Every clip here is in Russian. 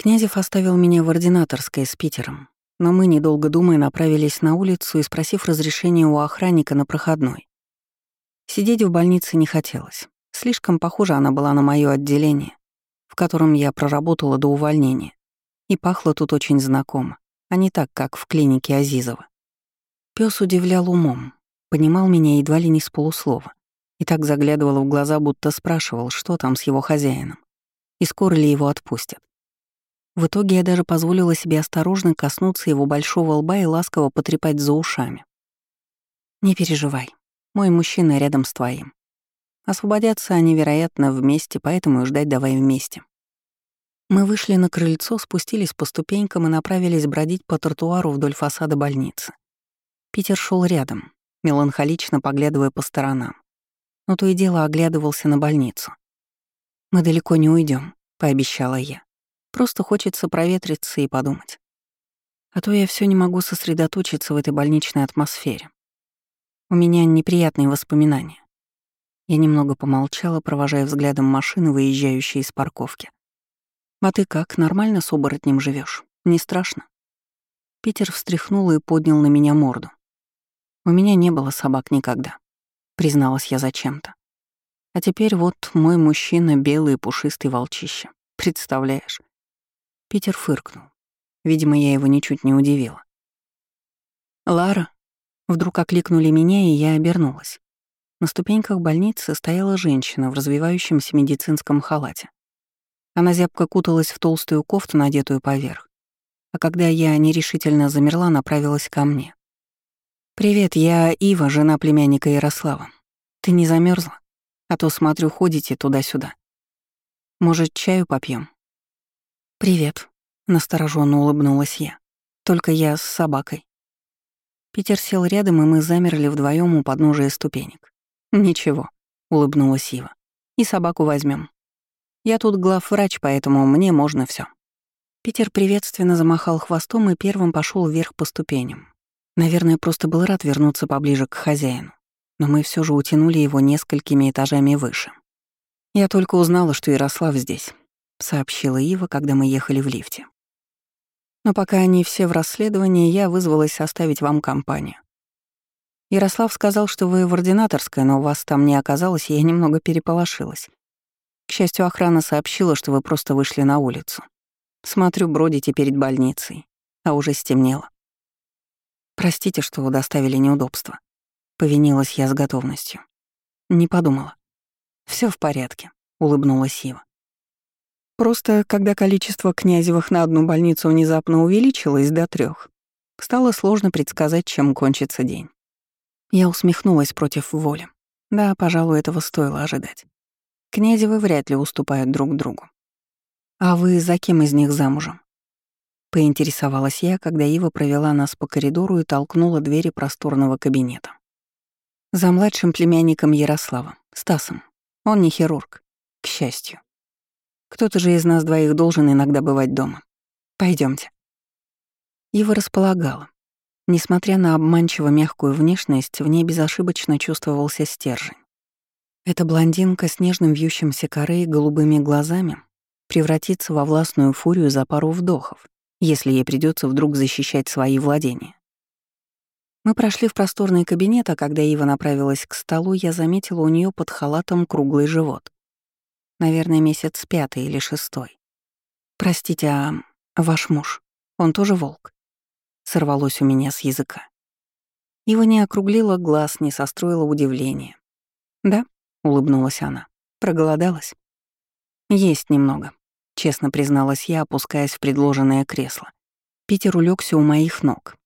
Князев оставил меня в ординаторской с Питером, но мы, недолго думая, направились на улицу и, спросив разрешения у охранника на проходной. Сидеть в больнице не хотелось. Слишком похожа она была на моё отделение, в котором я проработала до увольнения. И пахло тут очень знакомо, а не так, как в клинике Азизова. Пёс удивлял умом, понимал меня едва ли не с полуслова, и так заглядывал в глаза, будто спрашивал, что там с его хозяином, и скоро ли его отпустят. В итоге я даже позволила себе осторожно коснуться его большого лба и ласково потрепать за ушами. «Не переживай, мой мужчина рядом с твоим. Освободятся они, вероятно, вместе, поэтому и ждать давай вместе». Мы вышли на крыльцо, спустились по ступенькам и направились бродить по тротуару вдоль фасада больницы. Питер шел рядом, меланхолично поглядывая по сторонам. Но то и дело оглядывался на больницу. «Мы далеко не уйдем, пообещала я. Просто хочется проветриться и подумать. А то я все не могу сосредоточиться в этой больничной атмосфере. У меня неприятные воспоминания. Я немного помолчала, провожая взглядом машины, выезжающие из парковки. «А ты как, нормально с оборотнем живешь? Не страшно?» Питер встряхнул и поднял на меня морду. «У меня не было собак никогда», — призналась я зачем-то. «А теперь вот мой мужчина — белый пушистый волчище. Представляешь? Питер фыркнул. Видимо, я его ничуть не удивила. «Лара?» Вдруг окликнули меня, и я обернулась. На ступеньках больницы стояла женщина в развивающемся медицинском халате. Она зябко куталась в толстую кофту, надетую поверх. А когда я нерешительно замерла, направилась ко мне. «Привет, я Ива, жена племянника Ярослава. Ты не замерзла? А то, смотрю, ходите туда-сюда. Может, чаю попьем? «Привет», — настороженно улыбнулась я. «Только я с собакой». Питер сел рядом, и мы замерли вдвоем у подножия ступенек. «Ничего», — улыбнулась Ива. «И собаку возьмем. Я тут главврач, поэтому мне можно все. Питер приветственно замахал хвостом и первым пошел вверх по ступеням. Наверное, просто был рад вернуться поближе к хозяину. Но мы все же утянули его несколькими этажами выше. Я только узнала, что Ярослав здесь. — сообщила Ива, когда мы ехали в лифте. «Но пока они все в расследовании, я вызвалась составить вам компанию. Ярослав сказал, что вы в ординаторской, но вас там не оказалось, и я немного переполошилась. К счастью, охрана сообщила, что вы просто вышли на улицу. Смотрю, бродите перед больницей, а уже стемнело. Простите, что доставили неудобства. Повинилась я с готовностью. Не подумала. Все в порядке», — улыбнулась Ива. Просто, когда количество Князевых на одну больницу внезапно увеличилось до трех, стало сложно предсказать, чем кончится день. Я усмехнулась против воли. Да, пожалуй, этого стоило ожидать. Князевы вряд ли уступают друг другу. «А вы за кем из них замужем?» Поинтересовалась я, когда Ива провела нас по коридору и толкнула двери просторного кабинета. За младшим племянником Ярослава, Стасом. Он не хирург, к счастью. Кто-то же из нас двоих должен иногда бывать дома. Пойдемте. Его располагало. Несмотря на обманчиво мягкую внешность, в ней безошибочно чувствовался стержень. Эта блондинка с нежным вьющимся коры и голубыми глазами превратится во властную фурию за пару вдохов, если ей придется вдруг защищать свои владения. Мы прошли в просторный кабинет, а когда Ива направилась к столу, я заметила у нее под халатом круглый живот. Наверное, месяц пятый или шестой. Простите, а ваш муж, он тоже волк? Сорвалось у меня с языка. Его не округлило глаз, не состроило удивление. «Да», — улыбнулась она, — проголодалась. «Есть немного», — честно призналась я, опускаясь в предложенное кресло. Питер улегся у моих ног.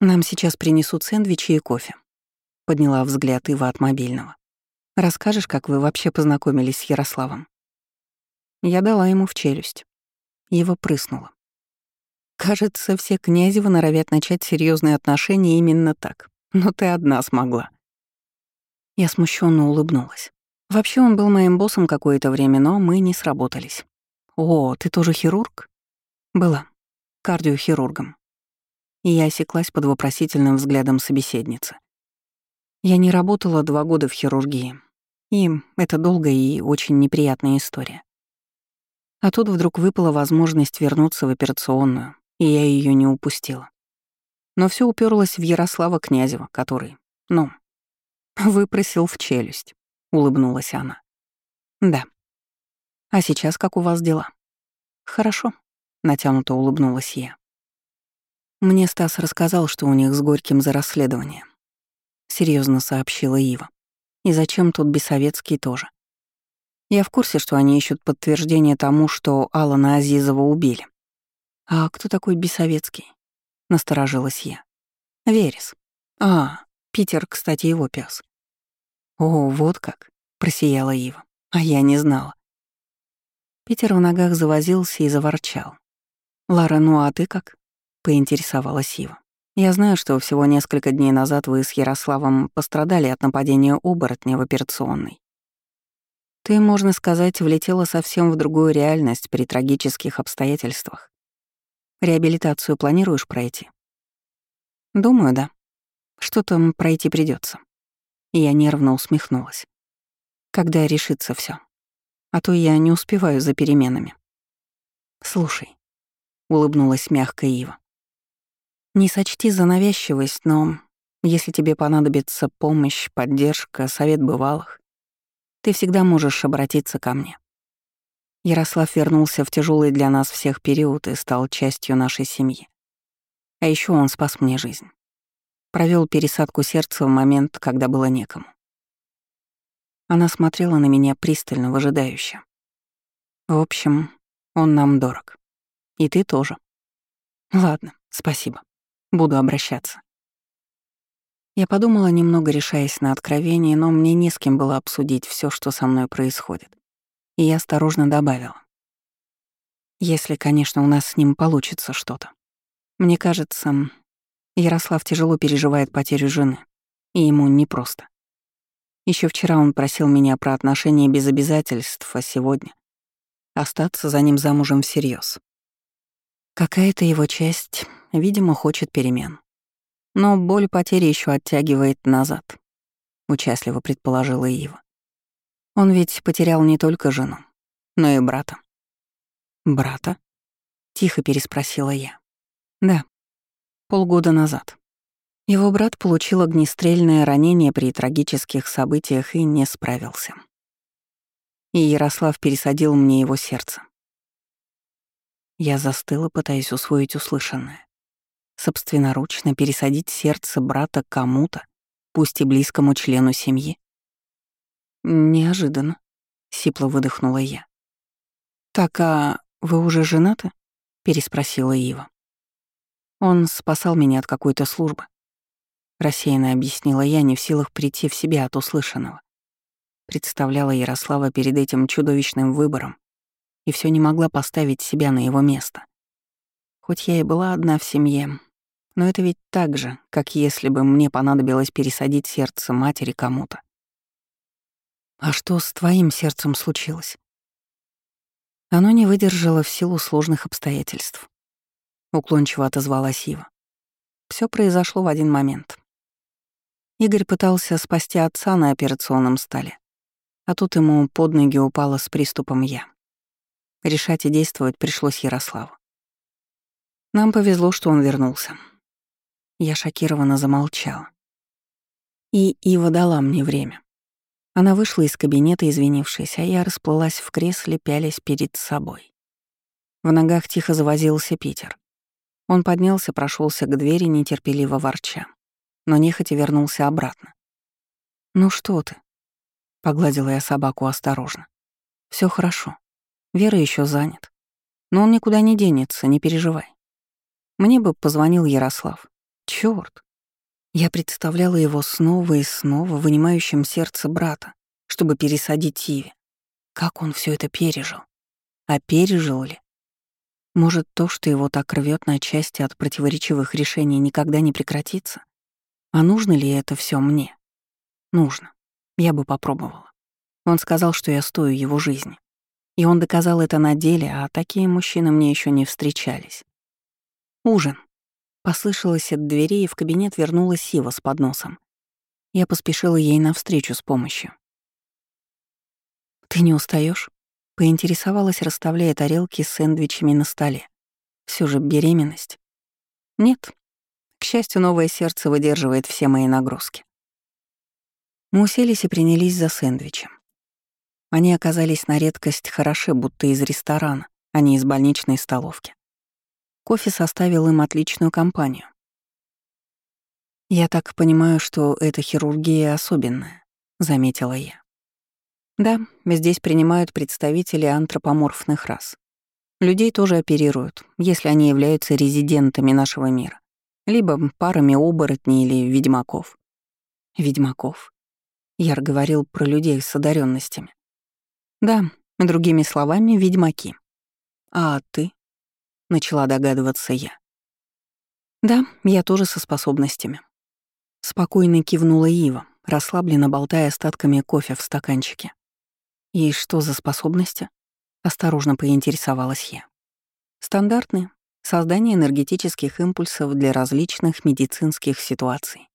«Нам сейчас принесут сэндвичи и кофе», — подняла взгляд Ива от мобильного. Расскажешь, как вы вообще познакомились с Ярославом?» Я дала ему в челюсть. Его прыснуло. «Кажется, все Князевы норовят начать серьезные отношения именно так. Но ты одна смогла». Я смущенно улыбнулась. Вообще он был моим боссом какое-то время, но мы не сработались. «О, ты тоже хирург?» «Была. Кардиохирургом». И я осеклась под вопросительным взглядом собеседницы. Я не работала два года в хирургии, и это долгая и очень неприятная история. А тут вдруг выпала возможность вернуться в операционную, и я ее не упустила. Но все уперлось в Ярослава Князева, который, ну, выпросил в челюсть, улыбнулась она. Да. А сейчас как у вас дела? Хорошо, натянуто улыбнулась я. Мне Стас рассказал, что у них с Горьким за расследование. Серьезно сообщила Ива. И зачем тут Бесовецкий тоже? Я в курсе, что они ищут подтверждение тому, что Алана Азизова убили. «А кто такой Бесовецкий?» — насторожилась я. «Верес. А, Питер, кстати, его пес. «О, вот как!» — просияла Ива. «А я не знала». Питер в ногах завозился и заворчал. «Лара, ну а ты как?» — поинтересовалась Ива. «Я знаю, что всего несколько дней назад вы с Ярославом пострадали от нападения оборотня в операционной. Ты, можно сказать, влетела совсем в другую реальность при трагических обстоятельствах. Реабилитацию планируешь пройти? Думаю, да. Что там пройти придется. Я нервно усмехнулась. Когда решится все, А то я не успеваю за переменами. Слушай, улыбнулась мягко Ива. Не сочти за навязчивость, но если тебе понадобится помощь, поддержка, совет бывалых, ты всегда можешь обратиться ко мне. Ярослав вернулся в тяжелый для нас всех период и стал частью нашей семьи. А еще он спас мне жизнь. Провел пересадку сердца в момент, когда было некому. Она смотрела на меня пристально, выжидающе. В общем, он нам дорог. И ты тоже. Ладно, спасибо. Буду обращаться. Я подумала немного, решаясь на откровение, но мне не с кем было обсудить все, что со мной происходит. И я осторожно добавила. Если, конечно, у нас с ним получится что-то. Мне кажется, Ярослав тяжело переживает потерю жены, и ему непросто. Еще вчера он просил меня про отношения без обязательств, а сегодня — остаться за ним замужем всерьез. Какая-то его часть, видимо, хочет перемен. Но боль потери еще оттягивает назад, участливо предположила Ива. Он ведь потерял не только жену, но и брата. Брата? Тихо переспросила я. Да, полгода назад. Его брат получил огнестрельное ранение при трагических событиях и не справился. И Ярослав пересадил мне его сердце. Я застыла, пытаясь усвоить услышанное собственноручно пересадить сердце брата кому-то, пусть и близкому члену семьи? Неожиданно, сипло выдохнула я. Так, а вы уже женаты? переспросила Ива. Он спасал меня от какой-то службы. Рассеянно объяснила я, не в силах прийти в себя от услышанного. Представляла Ярослава перед этим чудовищным выбором и все не могла поставить себя на его место. Хоть я и была одна в семье, но это ведь так же, как если бы мне понадобилось пересадить сердце матери кому-то. А что с твоим сердцем случилось? Оно не выдержало в силу сложных обстоятельств. Уклончиво отозвалась Ива. Все произошло в один момент. Игорь пытался спасти отца на операционном столе, а тут ему под ноги упала с приступом я. Решать и действовать пришлось Ярославу. Нам повезло, что он вернулся. Я шокированно замолчала. И Ива дала мне время. Она вышла из кабинета, извинившись, а я расплылась в кресле, пялясь перед собой. В ногах тихо завозился Питер. Он поднялся, прошелся к двери, нетерпеливо ворча, но нехотя вернулся обратно. «Ну что ты?» — погладила я собаку осторожно. Все хорошо. Вера еще занят. Но он никуда не денется, не переживай. Мне бы позвонил Ярослав. Черт! Я представляла его снова и снова, вынимающим сердце брата, чтобы пересадить Иве. Как он все это пережил? А пережил ли? Может, то, что его так рвет на части от противоречивых решений, никогда не прекратится? А нужно ли это все мне? Нужно. Я бы попробовала. Он сказал, что я стою его жизни. И он доказал это на деле, а такие мужчины мне еще не встречались. Ужин. Послышалось от двери, и в кабинет вернулась Сива с подносом. Я поспешила ей навстречу с помощью. «Ты не устаешь? Поинтересовалась, расставляя тарелки с сэндвичами на столе. Все же беременность? Нет. К счастью, новое сердце выдерживает все мои нагрузки. Мы уселись и принялись за сэндвичем. Они оказались на редкость хороши, будто из ресторана, а не из больничной столовки. Кофе составил им отличную компанию. «Я так понимаю, что эта хирургия особенная», — заметила я. «Да, здесь принимают представители антропоморфных рас. Людей тоже оперируют, если они являются резидентами нашего мира, либо парами оборотней или ведьмаков». «Ведьмаков?» Яр говорил про людей с одаренностями. Да, другими словами, ведьмаки. А ты? Начала догадываться я. Да, я тоже со способностями. Спокойно кивнула Ива, расслабленно болтая остатками кофе в стаканчике. И что за способности? Осторожно поинтересовалась я. Стандартные. Создание энергетических импульсов для различных медицинских ситуаций.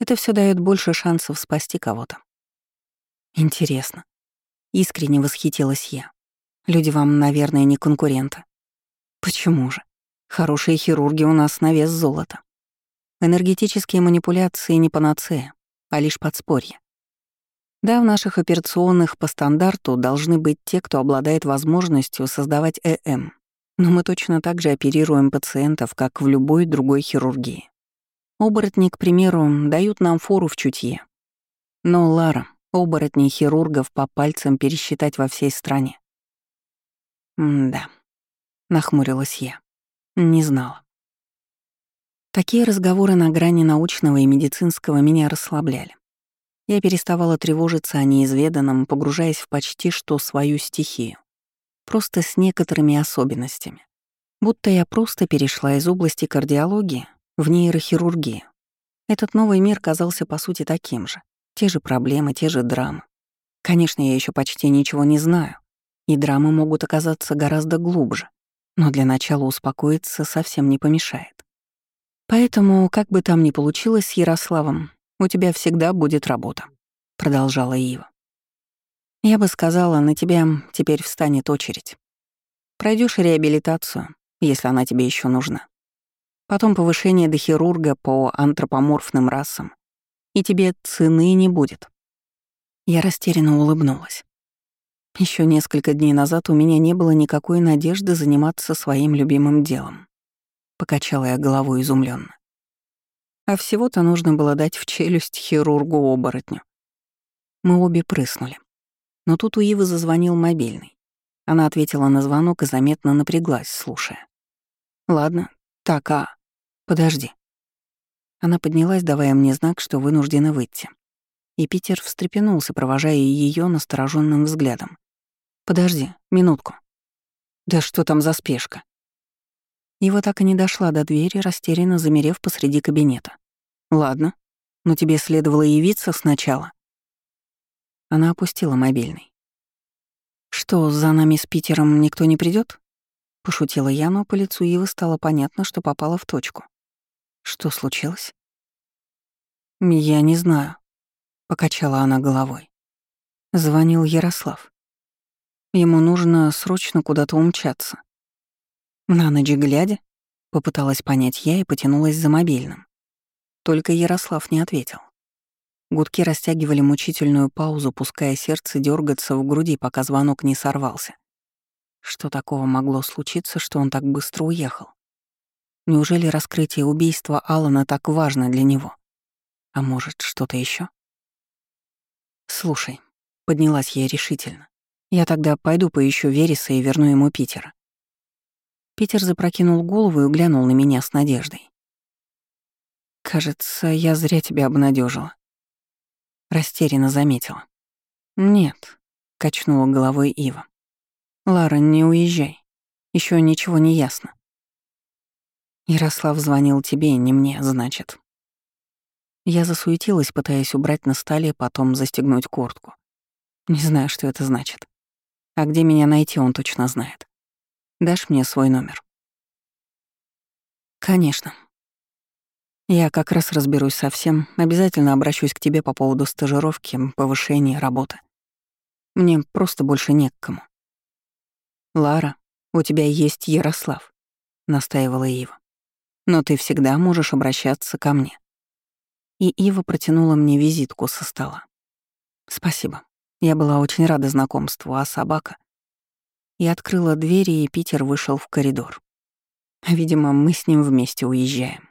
Это все дает больше шансов спасти кого-то. Интересно, Искренне восхитилась я. Люди вам, наверное, не конкуренты. Почему же? Хорошие хирурги у нас на вес золота. Энергетические манипуляции не панацея, а лишь подспорье. Да, в наших операционных по стандарту должны быть те, кто обладает возможностью создавать ЭМ, но мы точно так же оперируем пациентов, как в любой другой хирургии. Оборотни, к примеру, дают нам фору в чутье. Но, Лара, Оборотней хирургов по пальцам пересчитать во всей стране. «Да», — нахмурилась я. Не знала. Такие разговоры на грани научного и медицинского меня расслабляли. Я переставала тревожиться о неизведанном, погружаясь в почти что свою стихию. Просто с некоторыми особенностями. Будто я просто перешла из области кардиологии в нейрохирургию. Этот новый мир казался по сути таким же. Те же проблемы, те же драмы. Конечно, я еще почти ничего не знаю, и драмы могут оказаться гораздо глубже, но для начала успокоиться совсем не помешает. Поэтому, как бы там ни получилось с Ярославом, у тебя всегда будет работа, продолжала Ива. Я бы сказала, на тебя теперь встанет очередь. Пройдешь реабилитацию, если она тебе еще нужна. Потом повышение до хирурга по антропоморфным расам и тебе цены не будет». Я растерянно улыбнулась. Еще несколько дней назад у меня не было никакой надежды заниматься своим любимым делом. Покачала я головой изумленно. А всего-то нужно было дать в челюсть хирургу-оборотню. Мы обе прыснули. Но тут у Ивы зазвонил мобильный. Она ответила на звонок и заметно напряглась, слушая. «Ладно, так, а... Подожди. Она поднялась, давая мне знак, что вынуждена выйти. И Питер встрепенулся, провожая ее настороженным взглядом. «Подожди, минутку». «Да что там за спешка?» Его так и не дошла до двери, растерянно замерев посреди кабинета. «Ладно, но тебе следовало явиться сначала». Она опустила мобильный. «Что, за нами с Питером никто не придет? Пошутила я, но по лицу Ивы стало понятно, что попала в точку. Что случилось? Я не знаю, покачала она головой. Звонил Ярослав. Ему нужно срочно куда-то умчаться. На ночь глядя, попыталась понять я и потянулась за мобильным. Только Ярослав не ответил. Гудки растягивали мучительную паузу, пуская сердце дергаться в груди, пока звонок не сорвался. Что такого могло случиться, что он так быстро уехал? Неужели раскрытие убийства Алана так важно для него? А может, что-то еще? Слушай, поднялась я решительно. Я тогда пойду поищу Вереса и верну ему Питера. Питер запрокинул голову и глянул на меня с надеждой. «Кажется, я зря тебя обнадежила. Растерянно заметила. «Нет», — качнула головой Ива. «Лара, не уезжай. Еще ничего не ясно. Ярослав звонил тебе, не мне, значит. Я засуетилась, пытаясь убрать на столе, потом застегнуть куртку. Не знаю, что это значит. А где меня найти, он точно знает. Дашь мне свой номер? Конечно. Я как раз разберусь со всем, обязательно обращусь к тебе по поводу стажировки, повышения, работы. Мне просто больше не к кому. «Лара, у тебя есть Ярослав», — настаивала Ива. «Но ты всегда можешь обращаться ко мне». И Ива протянула мне визитку со стола. «Спасибо. Я была очень рада знакомству, а собака...» И открыла двери, и Питер вышел в коридор. Видимо, мы с ним вместе уезжаем.